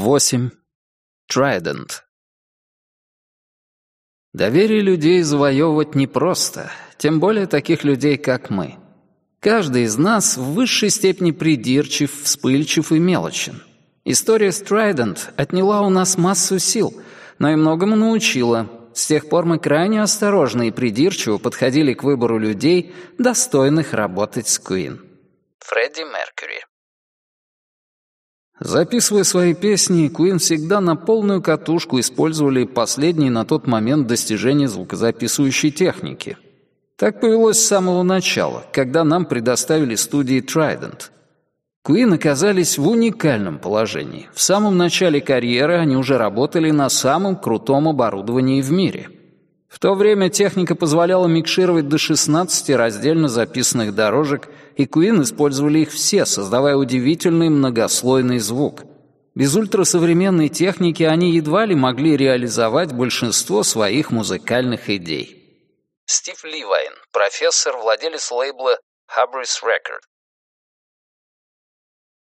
8. Trident. Доверие людей завоевывать непросто, тем более таких людей, как мы. Каждый из нас в высшей степени придирчив, вспыльчив и мелочен. История с Trident отняла у нас массу сил, но и многому научила. С тех пор мы крайне осторожно и придирчиво подходили к выбору людей, достойных работать с Queen. Фредди Меркьюри Записывая свои песни, Куин всегда на полную катушку использовали последние на тот момент достижения звукозаписывающей техники. Так повелось с самого начала, когда нам предоставили студии Trident. Куин оказались в уникальном положении. В самом начале карьеры они уже работали на самом крутом оборудовании в мире — в то время техника позволяла микшировать до 16 раздельно записанных дорожек, и Queen использовали их все, создавая удивительный многослойный звук. Без ультрасовременной техники они едва ли могли реализовать большинство своих музыкальных идей. Стив Ливайн, профессор, владелец лейбла Hubris Record.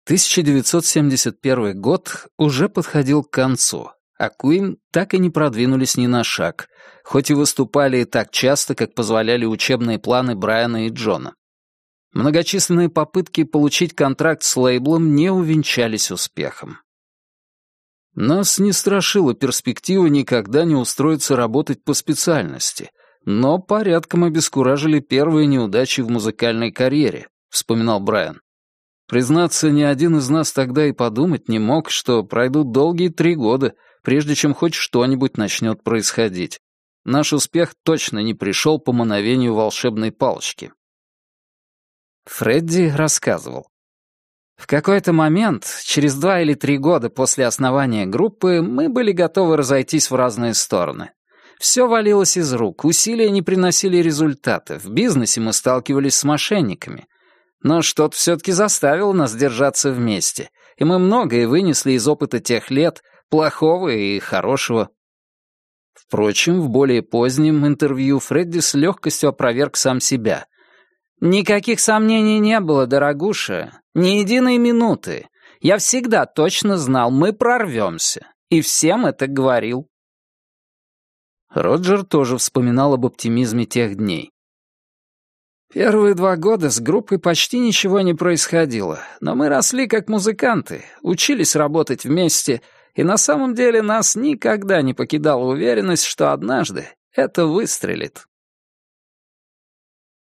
1971 год уже подходил к концу, а Queen так и не продвинулись ни на шаг, хоть и выступали так часто, как позволяли учебные планы Брайана и Джона. Многочисленные попытки получить контракт с лейблом не увенчались успехом. Нас не страшила перспектива никогда не устроиться работать по специальности, но порядком обескуражили первые неудачи в музыкальной карьере, вспоминал Брайан. Признаться, ни один из нас тогда и подумать не мог, что пройдут долгие три года, прежде чем хоть что-нибудь начнет происходить. Наш успех точно не пришел по мановению волшебной палочки. Фредди рассказывал. В какой-то момент, через два или три года после основания группы, мы были готовы разойтись в разные стороны. Все валилось из рук, усилия не приносили результата, в бизнесе мы сталкивались с мошенниками. Но что-то все-таки заставило нас держаться вместе, и мы многое вынесли из опыта тех лет, плохого и хорошего. Впрочем, в более позднем интервью Фредди с легкостью опроверг сам себя. «Никаких сомнений не было, дорогуша. Ни единой минуты. Я всегда точно знал, мы прорвемся. И всем это говорил». Роджер тоже вспоминал об оптимизме тех дней. Первые два года с группой почти ничего не происходило, но мы росли как музыканты, учились работать вместе — и на самом деле нас никогда не покидала уверенность, что однажды это выстрелит.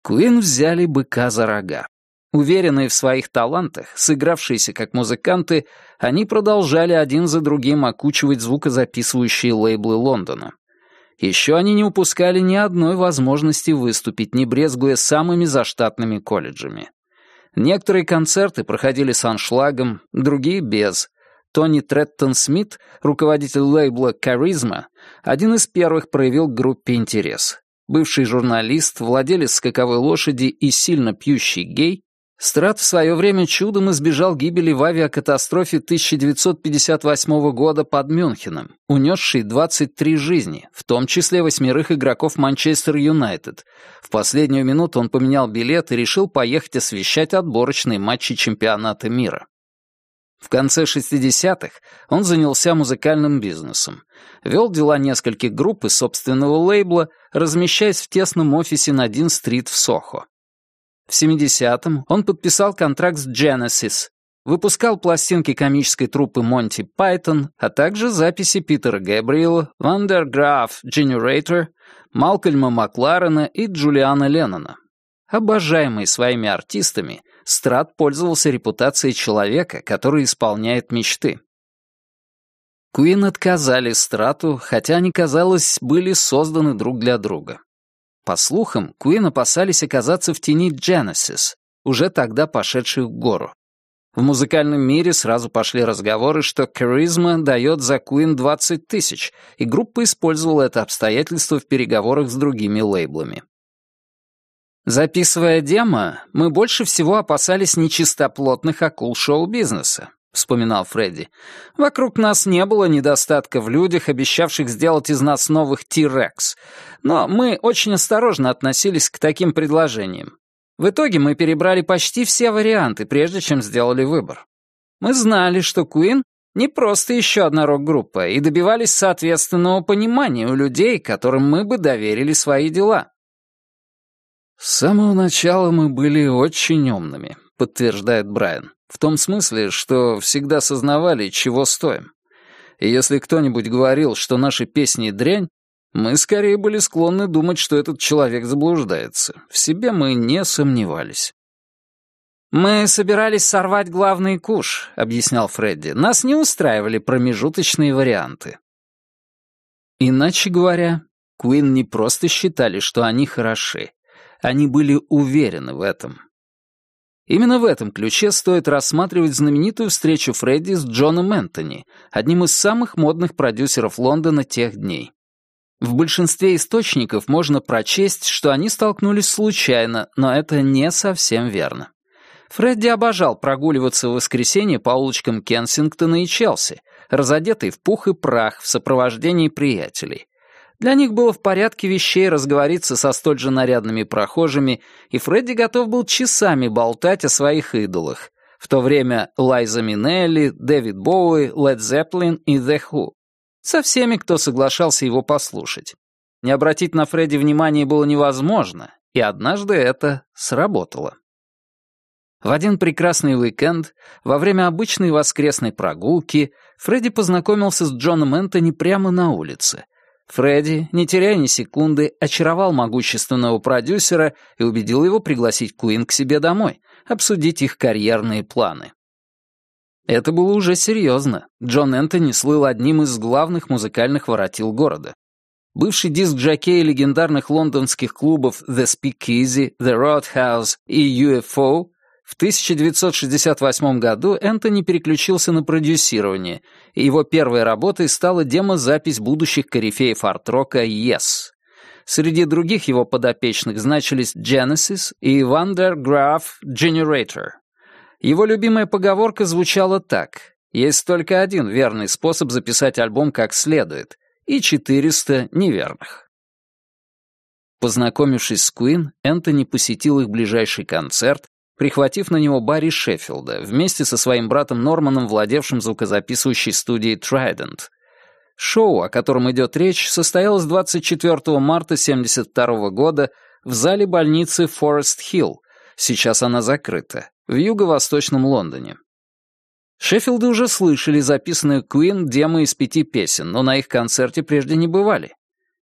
Куин взяли быка за рога. Уверенные в своих талантах, сыгравшиеся как музыканты, они продолжали один за другим окучивать звукозаписывающие лейблы Лондона. Еще они не упускали ни одной возможности выступить, не брезгуя самыми заштатными колледжами. Некоторые концерты проходили с аншлагом, другие — без. Тони Треттон Смит, руководитель лейбла «Каризма», один из первых проявил группе интерес. Бывший журналист, владелец скаковой лошади и сильно пьющий гей, Страт в свое время чудом избежал гибели в авиакатастрофе 1958 года под Мюнхеном, унесшей 23 жизни, в том числе восьмерых игроков Манчестер Юнайтед. В последнюю минуту он поменял билет и решил поехать освещать отборочные матчи чемпионата мира. В конце 60-х он занялся музыкальным бизнесом. Вел дела нескольких групп из собственного лейбла, размещаясь в тесном офисе на Дин-стрит в Сохо. В 70-м он подписал контракт с Genesis, выпускал пластинки комической труппы Монти Пайтон, а также записи Питера Гэбриэла, Вандерграф Generator, Малкольма Макларена и Джулиана Леннона. Обожаемый своими артистами, Страт пользовался репутацией человека, который исполняет мечты. Куин отказали Страту, хотя они, казалось, были созданы друг для друга. По слухам, Куин опасались оказаться в тени Genesis, уже тогда пошедших в гору. В музыкальном мире сразу пошли разговоры, что Charisma дает за Queen 20 тысяч, и группа использовала это обстоятельство в переговорах с другими лейблами. Записывая демо, мы больше всего опасались нечистоплотных акул шоу-бизнеса, вспоминал Фредди. Вокруг нас не было недостатка в людях, обещавших сделать из нас новых T-Rex, но мы очень осторожно относились к таким предложениям. В итоге мы перебрали почти все варианты, прежде чем сделали выбор. Мы знали, что Queen Не просто еще одна рок-группа, и добивались соответственного понимания у людей, которым мы бы доверили свои дела. «С самого начала мы были очень умными», — подтверждает Брайан. «В том смысле, что всегда сознавали, чего стоим. И если кто-нибудь говорил, что наши песни — дрянь, мы скорее были склонны думать, что этот человек заблуждается. В себе мы не сомневались». «Мы собирались сорвать главный куш», — объяснял Фредди. «Нас не устраивали промежуточные варианты». Иначе говоря, Куин не просто считали, что они хороши. Они были уверены в этом. Именно в этом ключе стоит рассматривать знаменитую встречу Фредди с Джоном Энтони, одним из самых модных продюсеров Лондона тех дней. В большинстве источников можно прочесть, что они столкнулись случайно, но это не совсем верно. Фредди обожал прогуливаться в воскресенье по улочкам Кенсингтона и Челси, разодетый в пух и прах в сопровождении приятелей. Для них было в порядке вещей разговориться со столь же нарядными прохожими, и Фредди готов был часами болтать о своих идолах. В то время Лайза Минелли, Дэвид Боуи, Лед Зеппелин и The Who. Со всеми, кто соглашался его послушать. Не обратить на Фредди внимания было невозможно, и однажды это сработало. В один прекрасный уикенд, во время обычной воскресной прогулки, Фредди познакомился с Джоном Энтони прямо на улице. Фредди, не теряя ни секунды, очаровал могущественного продюсера и убедил его пригласить Куин к себе домой, обсудить их карьерные планы. Это было уже серьезно. Джон Энтони слыл одним из главных музыкальных воротил города. Бывший диск-джокей легендарных лондонских клубов The Speakeasy, The Roadhouse и UFO в 1968 году Энтони переключился на продюсирование, и его первой работой стала демозапись будущих корифеев арт-рока «Yes». Среди других его подопечных значились Genesis и Wonder Graph Generator. Его любимая поговорка звучала так «Есть только один верный способ записать альбом как следует, и 400 неверных». Познакомившись с Queen, Энтони посетил их ближайший концерт, прихватив на него Барри Шеффилда, вместе со своим братом Норманом, владевшим звукозаписывающей студией Trident. Шоу, о котором идет речь, состоялось 24 марта 1972 года в зале больницы Форест Хилл, сейчас она закрыта, в юго-восточном Лондоне. Шеффилды уже слышали записанную Queen демо из пяти песен, но на их концерте прежде не бывали.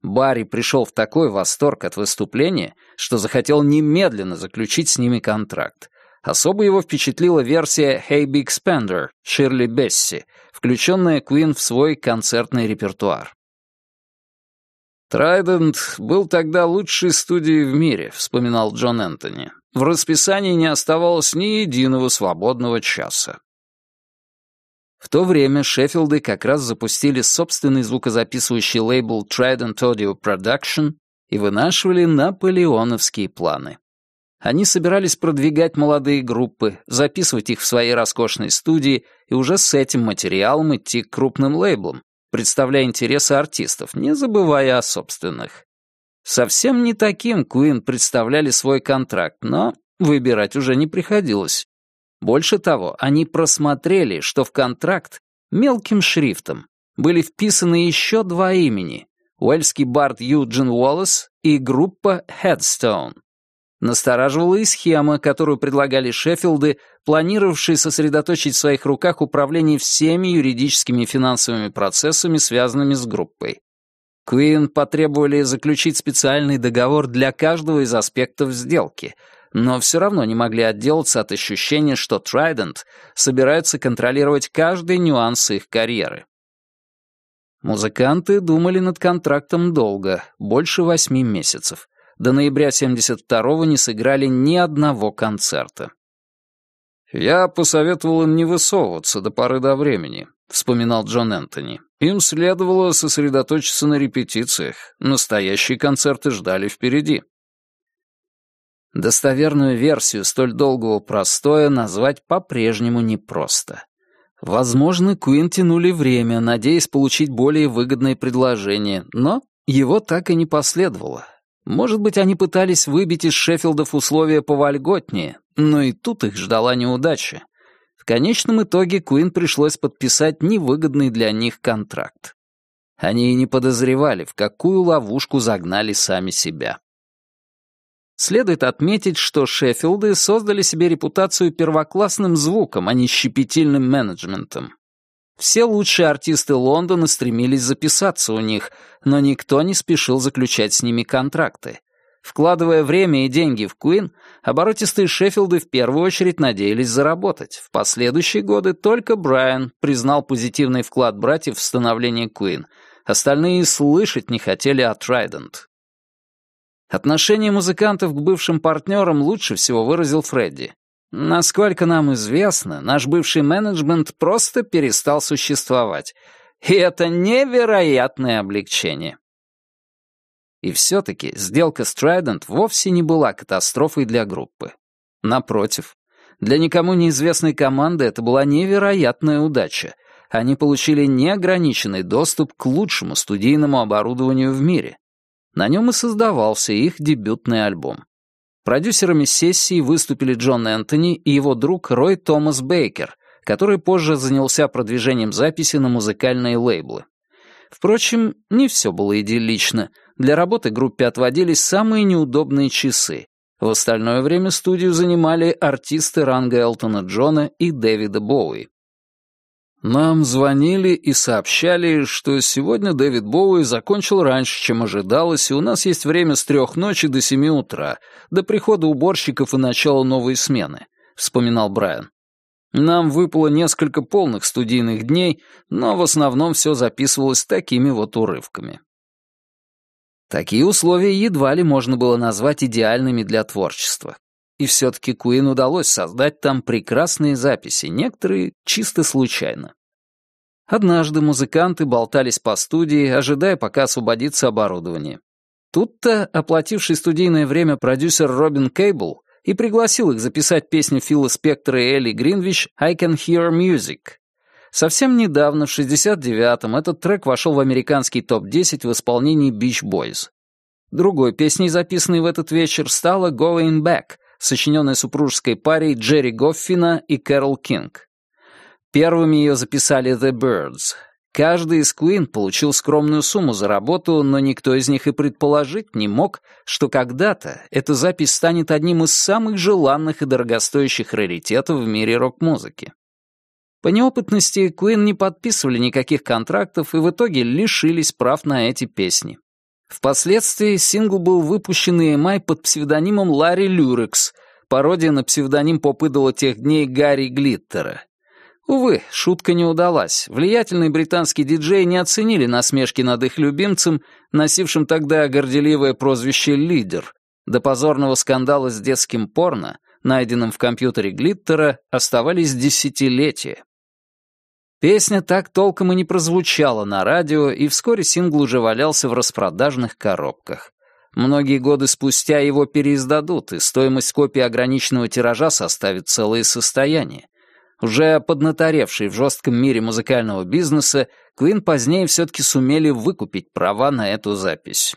Барри пришел в такой восторг от выступления, что захотел немедленно заключить с ними контракт. Особо его впечатлила версия «Hey Big Spender» Ширли Бесси, включенная Куин в свой концертный репертуар. «Трайдент был тогда лучшей студией в мире», — вспоминал Джон Энтони. «В расписании не оставалось ни единого свободного часа. В то время Шеффилды как раз запустили собственный звукозаписывающий лейбл Trident Audio Production и вынашивали наполеоновские планы. Они собирались продвигать молодые группы, записывать их в своей роскошной студии и уже с этим материалом идти к крупным лейблам, представляя интересы артистов, не забывая о собственных. Совсем не таким Queen представляли свой контракт, но выбирать уже не приходилось. Больше того, они просмотрели, что в контракт мелким шрифтом были вписаны еще два имени — уэльский бард Юджин Уоллес и группа Headstone. Настораживала и схема, которую предлагали Шеффилды, планировавшие сосредоточить в своих руках управление всеми юридическими и финансовыми процессами, связанными с группой. Куин потребовали заключить специальный договор для каждого из аспектов сделки — но все равно не могли отделаться от ощущения, что Trident собирается контролировать каждый нюанс их карьеры. Музыканты думали над контрактом долго, больше восьми месяцев. До ноября 72-го не сыграли ни одного концерта. «Я посоветовал им не высовываться до поры до времени», — вспоминал Джон Энтони. «Им следовало сосредоточиться на репетициях. Настоящие концерты ждали впереди». Достоверную версию столь долгого простоя назвать по-прежнему непросто. Возможно, Куин тянули время, надеясь получить более выгодное предложение, но его так и не последовало. Может быть, они пытались выбить из Шеффилдов условия повольготнее, но и тут их ждала неудача. В конечном итоге Куин пришлось подписать невыгодный для них контракт. Они и не подозревали, в какую ловушку загнали сами себя. Следует отметить, что Шеффилды создали себе репутацию первоклассным звуком, а не щепетильным менеджментом. Все лучшие артисты Лондона стремились записаться у них, но никто не спешил заключать с ними контракты. Вкладывая время и деньги в Куин, оборотистые Шеффилды в первую очередь надеялись заработать. В последующие годы только Брайан признал позитивный вклад братьев в становление Куин. Остальные слышать не хотели о Трайдент. Отношение музыкантов к бывшим партнерам лучше всего выразил Фредди. Насколько нам известно, наш бывший менеджмент просто перестал существовать. И это невероятное облегчение. И все-таки сделка с Trident вовсе не была катастрофой для группы. Напротив, для никому неизвестной команды это была невероятная удача. Они получили неограниченный доступ к лучшему студийному оборудованию в мире. На нем и создавался их дебютный альбом. Продюсерами сессии выступили Джон Энтони и его друг Рой Томас Бейкер, который позже занялся продвижением записи на музыкальные лейблы. Впрочем, не все было идиллично. Для работы группе отводились самые неудобные часы. В остальное время студию занимали артисты ранга Элтона Джона и Дэвида Боуи. Нам звонили и сообщали, что сегодня Дэвид Боуи закончил раньше, чем ожидалось, и у нас есть время с трех ночи до семи утра, до прихода уборщиков и начала новой смены», — вспоминал Брайан. «Нам выпало несколько полных студийных дней, но в основном все записывалось такими вот урывками». Такие условия едва ли можно было назвать идеальными для творчества. И все-таки Куин удалось создать там прекрасные записи, некоторые чисто случайно. Однажды музыканты болтались по студии, ожидая, пока освободится оборудование. Тут-то оплативший студийное время продюсер Робин Кейбл и пригласил их записать песню Фила Спектра и Элли Гринвич «I Can Hear Music». Совсем недавно, в 69-м, этот трек вошел в американский топ-10 в исполнении Beach Boys. Другой песней, записанной в этот вечер, стала «Going Back», сочиненная супружеской парой Джерри Гоффина и Кэрол Кинг. Первыми ее записали The Birds. Каждый из Queen получил скромную сумму за работу, но никто из них и предположить не мог, что когда-то эта запись станет одним из самых желанных и дорогостоящих раритетов в мире рок-музыки. По неопытности Queen не подписывали никаких контрактов и в итоге лишились прав на эти песни. Впоследствии сингл был выпущен EMI под псевдонимом Ларри Люрекс, пародия на псевдоним поп-идола тех дней Гарри Глиттера. Увы, шутка не удалась. Влиятельные британские диджеи не оценили насмешки над их любимцем, носившим тогда горделивое прозвище «Лидер». До позорного скандала с детским порно, найденным в компьютере Глиттера, оставались десятилетия. Песня так толком и не прозвучала на радио, и вскоре сингл уже валялся в распродажных коробках. Многие годы спустя его переиздадут, и стоимость копии ограниченного тиража составит целое состояние. Уже поднаторевшие в жестком мире музыкального бизнеса, Квин позднее все-таки сумели выкупить права на эту запись.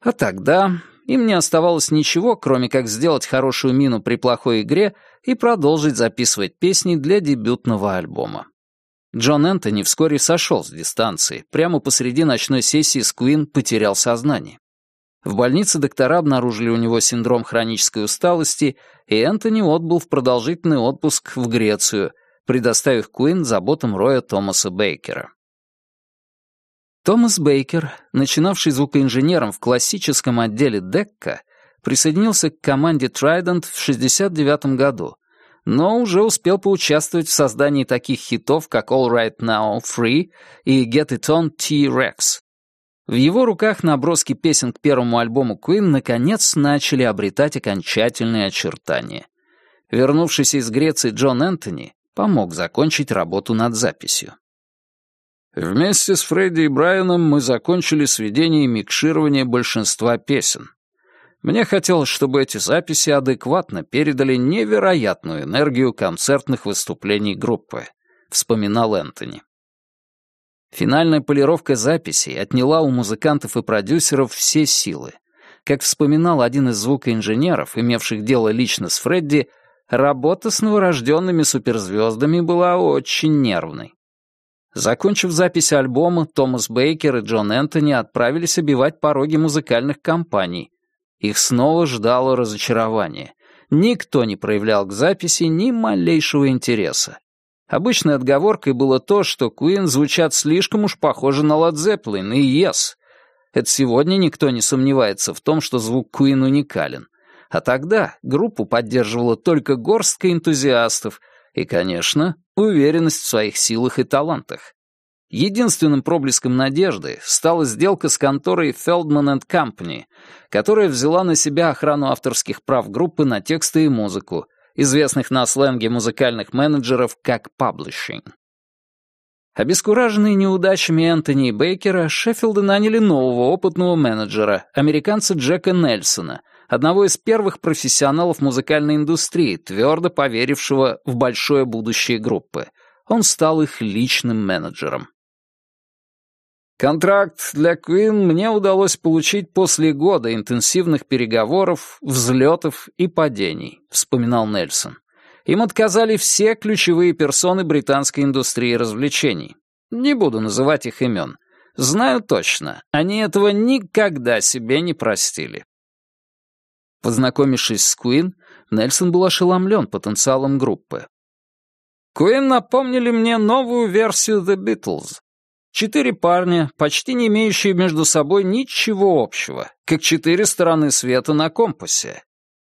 А тогда им не оставалось ничего, кроме как сделать хорошую мину при плохой игре и продолжить записывать песни для дебютного альбома. Джон Энтони вскоре сошел с дистанции, прямо посреди ночной сессии с Куин потерял сознание. В больнице доктора обнаружили у него синдром хронической усталости, и Энтони отбыл в продолжительный отпуск в Грецию, предоставив Куин заботам Роя Томаса Бейкера. Томас Бейкер, начинавший звукоинженером в классическом отделе Декка, присоединился к команде Trident в 1969 году, но уже успел поучаствовать в создании таких хитов, как All Right Now Free и Get It On T-Rex, в его руках наброски песен к первому альбому Queen наконец начали обретать окончательные очертания. Вернувшийся из Греции Джон Энтони помог закончить работу над записью. Вместе с Фредди и Брайаном мы закончили сведение и микширование большинства песен. Мне хотелось, чтобы эти записи адекватно передали невероятную энергию концертных выступлений группы, вспоминал Энтони. Финальная полировка записей отняла у музыкантов и продюсеров все силы. Как вспоминал один из звукоинженеров, имевших дело лично с Фредди, работа с новорожденными суперзвездами была очень нервной. Закончив запись альбома, Томас Бейкер и Джон Энтони отправились обивать пороги музыкальных компаний. Их снова ждало разочарование. Никто не проявлял к записи ни малейшего интереса. Обычной отговоркой было то, что Queen звучат слишком уж похоже на Led Zeppelin и Yes. Это сегодня никто не сомневается в том, что звук Queen уникален. А тогда группу поддерживала только горстка энтузиастов и, конечно, уверенность в своих силах и талантах. Единственным проблеском надежды стала сделка с конторой Feldman Company, которая взяла на себя охрану авторских прав группы на тексты и музыку, известных на сленге музыкальных менеджеров как «паблишинг». Обескураженные неудачами Энтони и Бейкера, Шеффилды наняли нового опытного менеджера, американца Джека Нельсона, одного из первых профессионалов музыкальной индустрии, твердо поверившего в большое будущее группы. Он стал их личным менеджером. Контракт для Queen мне удалось получить после года интенсивных переговоров, взлетов и падений, вспоминал Нельсон. Им отказали все ключевые персоны британской индустрии развлечений. Не буду называть их имен. Знаю точно, они этого никогда себе не простили. Познакомившись с Куин, Нельсон был ошеломлен потенциалом группы. Куин напомнили мне новую версию The Beatles. Четыре парня, почти не имеющие между собой ничего общего, как четыре стороны света на компасе.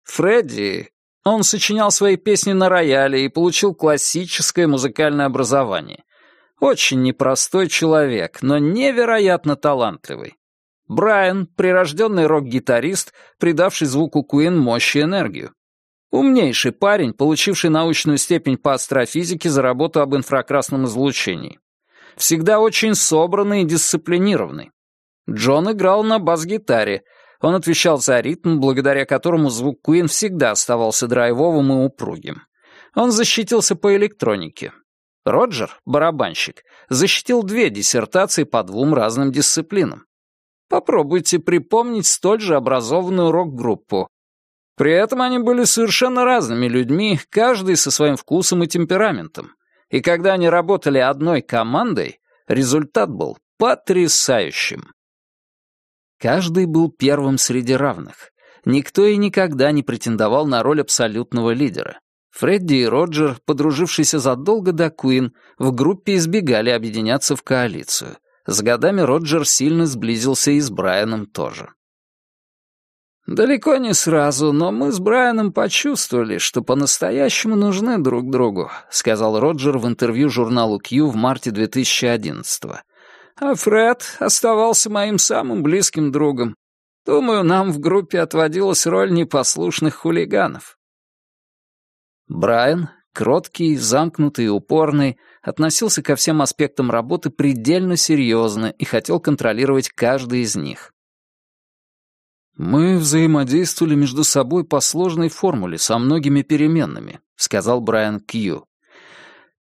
Фредди он сочинял свои песни на рояле и получил классическое музыкальное образование. Очень непростой человек, но невероятно талантливый. Брайан — прирожденный рок-гитарист, придавший звуку Куин мощь и энергию. Умнейший парень, получивший научную степень по астрофизике за работу об инфракрасном излучении. Всегда очень собранный и дисциплинированный. Джон играл на бас-гитаре, он отвечал за ритм, благодаря которому звук Куин всегда оставался драйвовым и упругим. Он защитился по электронике. Роджер, барабанщик, защитил две диссертации по двум разным дисциплинам. Попробуйте припомнить столь же образованную рок-группу. При этом они были совершенно разными людьми, каждый со своим вкусом и темпераментом. И когда они работали одной командой, результат был потрясающим. Каждый был первым среди равных. Никто и никогда не претендовал на роль абсолютного лидера. Фредди и Роджер, подружившиеся задолго до Куин, в группе избегали объединяться в коалицию. С годами Роджер сильно сблизился и с Брайаном тоже. «Далеко не сразу, но мы с Брайаном почувствовали, что по-настоящему нужны друг другу», сказал Роджер в интервью журналу Q в марте 2011 -го а Фред оставался моим самым близким другом. Думаю, нам в группе отводилась роль непослушных хулиганов. Брайан, кроткий, замкнутый и упорный, относился ко всем аспектам работы предельно серьезно и хотел контролировать каждый из них. «Мы взаимодействовали между собой по сложной формуле со многими переменными», — сказал Брайан Кью.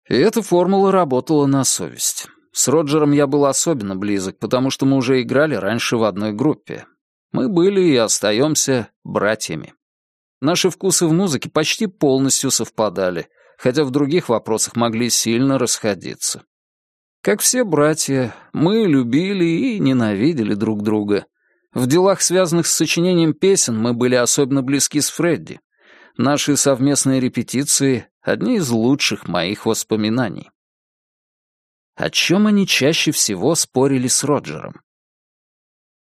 И эта формула работала на совесть. С Роджером я был особенно близок, потому что мы уже играли раньше в одной группе. Мы были и остаемся братьями. Наши вкусы в музыке почти полностью совпадали, хотя в других вопросах могли сильно расходиться. Как все братья, мы любили и ненавидели друг друга. В делах, связанных с сочинением песен, мы были особенно близки с Фредди. Наши совместные репетиции — одни из лучших моих воспоминаний о чем они чаще всего спорили с Роджером.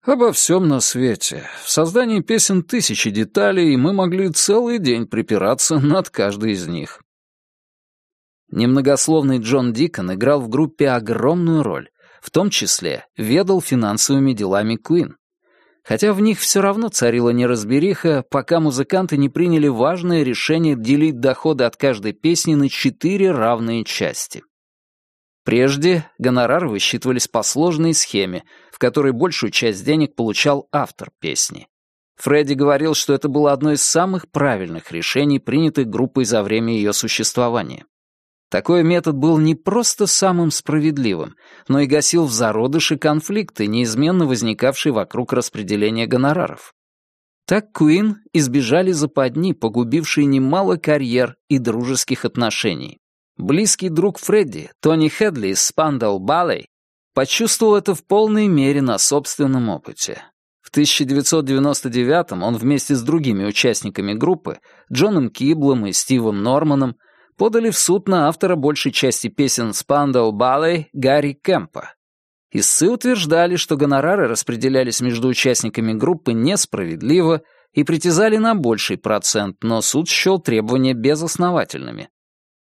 Обо всем на свете. В создании песен тысячи деталей, и мы могли целый день припираться над каждой из них. Немногословный Джон Дикон играл в группе огромную роль, в том числе ведал финансовыми делами Куин. Хотя в них все равно царила неразбериха, пока музыканты не приняли важное решение делить доходы от каждой песни на четыре равные части. Прежде гонорары высчитывались по сложной схеме, в которой большую часть денег получал автор песни. Фредди говорил, что это было одно из самых правильных решений, принятых группой за время ее существования. Такой метод был не просто самым справедливым, но и гасил в зародыше конфликты, неизменно возникавшие вокруг распределения гонораров. Так Куин избежали западни, погубившие немало карьер и дружеских отношений. Близкий друг Фредди, Тони Хедли из Спандал Баллей, почувствовал это в полной мере на собственном опыте. В 1999 он вместе с другими участниками группы, Джоном Киблом и Стивом Норманом, подали в суд на автора большей части песен Спандау Баллей Гарри Кэмпа. Истцы утверждали, что гонорары распределялись между участниками группы несправедливо и притязали на больший процент, но суд счел требования безосновательными.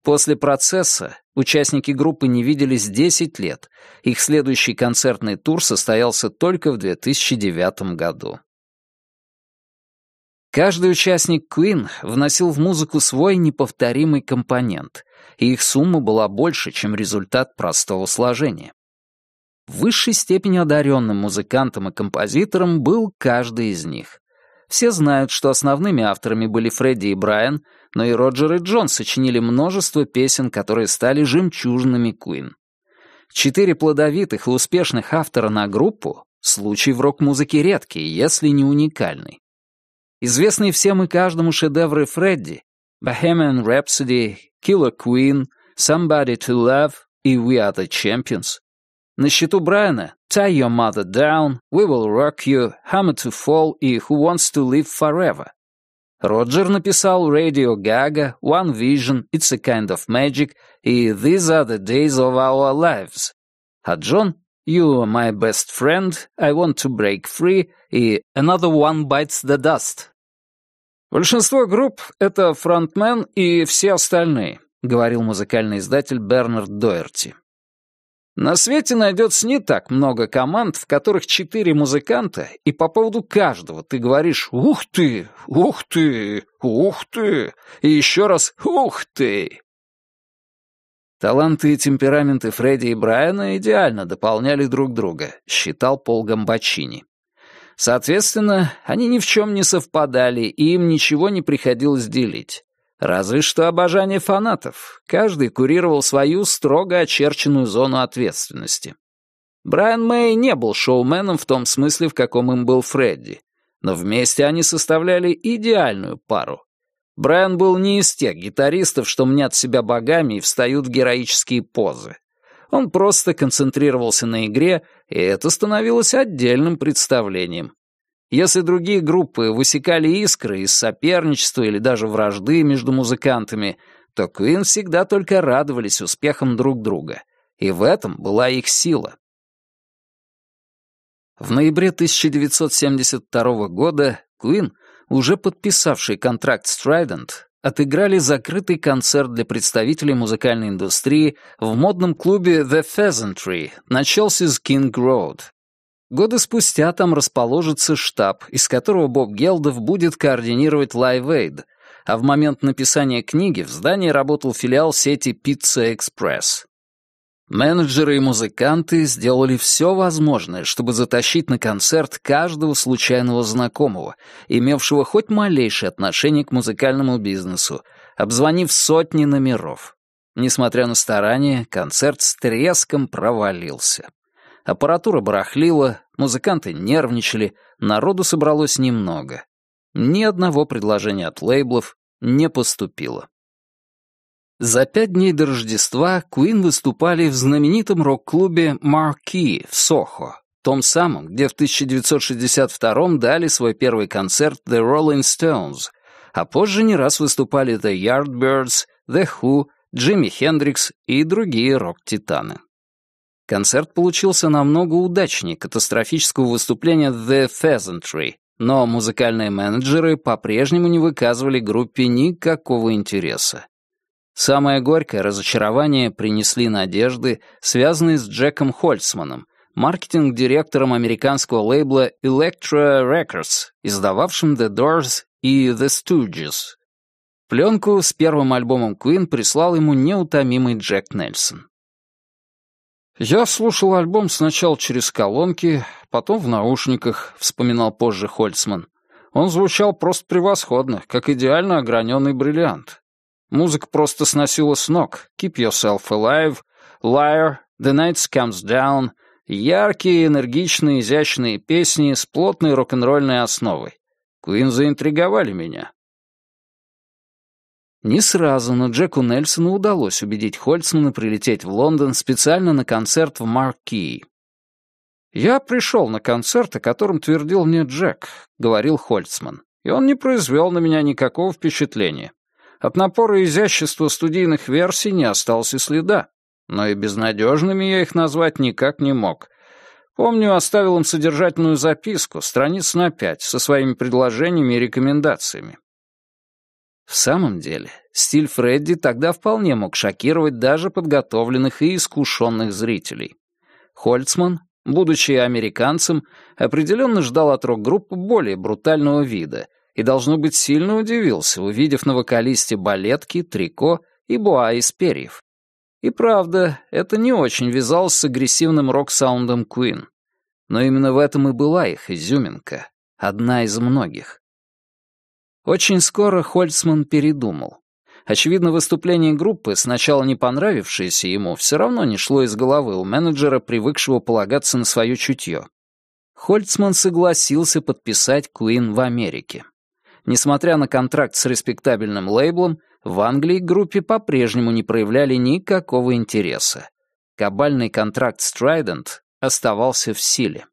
После процесса участники группы не виделись 10 лет. Их следующий концертный тур состоялся только в 2009 году. Каждый участник Queen вносил в музыку свой неповторимый компонент, и их сумма была больше, чем результат простого сложения. В высшей степени одаренным музыкантом и композитором был каждый из них. Все знают, что основными авторами были Фредди и Брайан, но и Роджер и Джон сочинили множество песен, которые стали жемчужинами Куин. Четыре плодовитых и успешных автора на группу — случай в рок-музыке редкий, если не уникальный. Известные всем и каждому шедевры Фредди — Bohemian Rhapsody, Killer Queen, Somebody to Love и We Are the Champions на счету Брайана «Tie Your Mother Down», «We Will Rock You», «Hammer to Fall» и «Who Wants to Live Forever». Роджер написал «Radio Gaga», «One Vision», «It's a Kind of Magic» и «These Are the Days of Our Lives». А Джон «You Are My Best Friend», «I Want to Break Free» и «Another One Bites the Dust». Большинство групп — это фронтмен и все остальные, говорил музыкальный издатель Бернард Доерти. На свете найдется не так много команд, в которых четыре музыканта, и по поводу каждого ты говоришь «Ух ты! Ух ты! Ух ты!» и еще раз «Ух ты!». Таланты и темпераменты Фредди и Брайана идеально дополняли друг друга, считал Пол Гамбачини. Соответственно, они ни в чем не совпадали, и им ничего не приходилось делить. Разве что обожание фанатов. Каждый курировал свою строго очерченную зону ответственности. Брайан Мэй не был шоуменом в том смысле, в каком им был Фредди. Но вместе они составляли идеальную пару. Брайан был не из тех гитаристов, что мнят себя богами и встают в героические позы. Он просто концентрировался на игре, и это становилось отдельным представлением. Если другие группы высекали искры из соперничества или даже вражды между музыкантами, то Queen всегда только радовались успехам друг друга. И в этом была их сила. В ноябре 1972 года Queen, уже подписавший контракт с Trident, отыграли закрытый концерт для представителей музыкальной индустрии в модном клубе The Pheasantry на Chelsea's King Road, Годы спустя там расположится штаб, из которого Боб Гелдов будет координировать Live Aid, а в момент написания книги в здании работал филиал сети Pizza Express. Менеджеры и музыканты сделали все возможное, чтобы затащить на концерт каждого случайного знакомого, имевшего хоть малейшее отношение к музыкальному бизнесу, обзвонив сотни номеров. Несмотря на старания, концерт с треском провалился. Аппаратура барахлила, музыканты нервничали, народу собралось немного. Ни одного предложения от лейблов не поступило. За пять дней до Рождества Куин выступали в знаменитом рок-клубе Marquee в Сохо, том самом, где в 1962 дали свой первый концерт The Rolling Stones, а позже не раз выступали The Yardbirds, The Who, Джимми Хендрикс и другие рок-титаны. Концерт получился намного удачнее катастрофического выступления The Pheasantry, но музыкальные менеджеры по-прежнему не выказывали группе никакого интереса. Самое горькое разочарование принесли надежды, связанные с Джеком Хольцманом, маркетинг-директором американского лейбла Electra Records, издававшим The Doors и The Stooges. Пленку с первым альбомом Queen прислал ему неутомимый Джек Нельсон. «Я слушал альбом сначала через колонки, потом в наушниках», — вспоминал позже Хольцман. «Он звучал просто превосходно, как идеально ограненный бриллиант. Музыка просто сносила с ног. Keep Yourself Alive, Liar, The Night Comes Down, яркие, энергичные, изящные песни с плотной рок-н-ролльной основой. Куин заинтриговали меня. Не сразу, но Джеку Нельсону удалось убедить Хольцмана прилететь в Лондон специально на концерт в Марки. «Я пришел на концерт, о котором твердил мне Джек», — говорил Хольцман, «и он не произвел на меня никакого впечатления. От напора и изящества студийных версий не осталось и следа, но и безнадежными я их назвать никак не мог. Помню, оставил им содержательную записку, страниц на пять, со своими предложениями и рекомендациями. В самом деле, стиль Фредди тогда вполне мог шокировать даже подготовленных и искушенных зрителей. Хольцман, будучи американцем, определенно ждал от рок-группы более брутального вида и, должно быть, сильно удивился, увидев на вокалисте балетки, трико и буа из перьев. И правда, это не очень вязалось с агрессивным рок-саундом Queen. Но именно в этом и была их изюминка, одна из многих. Очень скоро Хольцман передумал. Очевидно, выступление группы, сначала не понравившееся ему, все равно не шло из головы у менеджера, привыкшего полагаться на свое чутье. Хольцман согласился подписать Queen в Америке. Несмотря на контракт с респектабельным лейблом, в Англии группе по-прежнему не проявляли никакого интереса. Кабальный контракт с Trident оставался в силе.